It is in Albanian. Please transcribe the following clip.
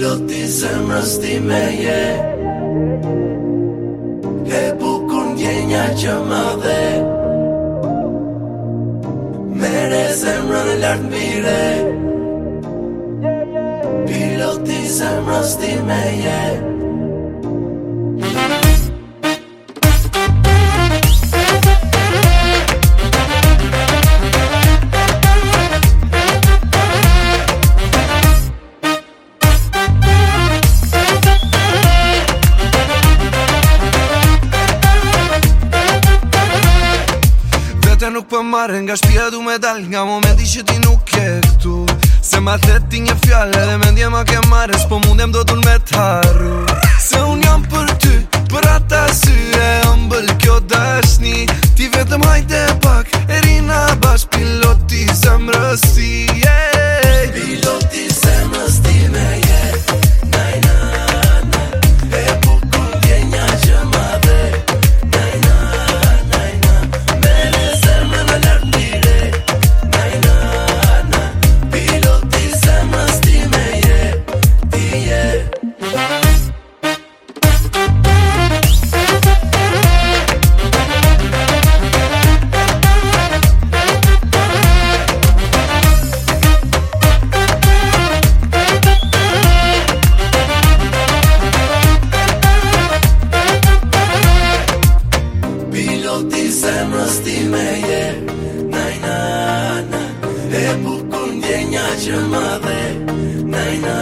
Piloti se më rëstime, je E bukën gjenja që më dhe Mere se më dhe lartë mire Piloti se më rëstime, je nuk për po marrë Nga shpia du me dal Nga momenti që ti nuk e këtu Se ma theti një fjallë Edhe me ndje ma ke marrë Së po mundem do t'un me t'harru Se unë jam për ty Për ata sy e ëmbël kjo dashni Ti vetëm hajte pak Erina bash Piloti zemrësi yeah. Piloti ti zemrës ti me je Naj na na E bukur ndjenja që më dhe Naj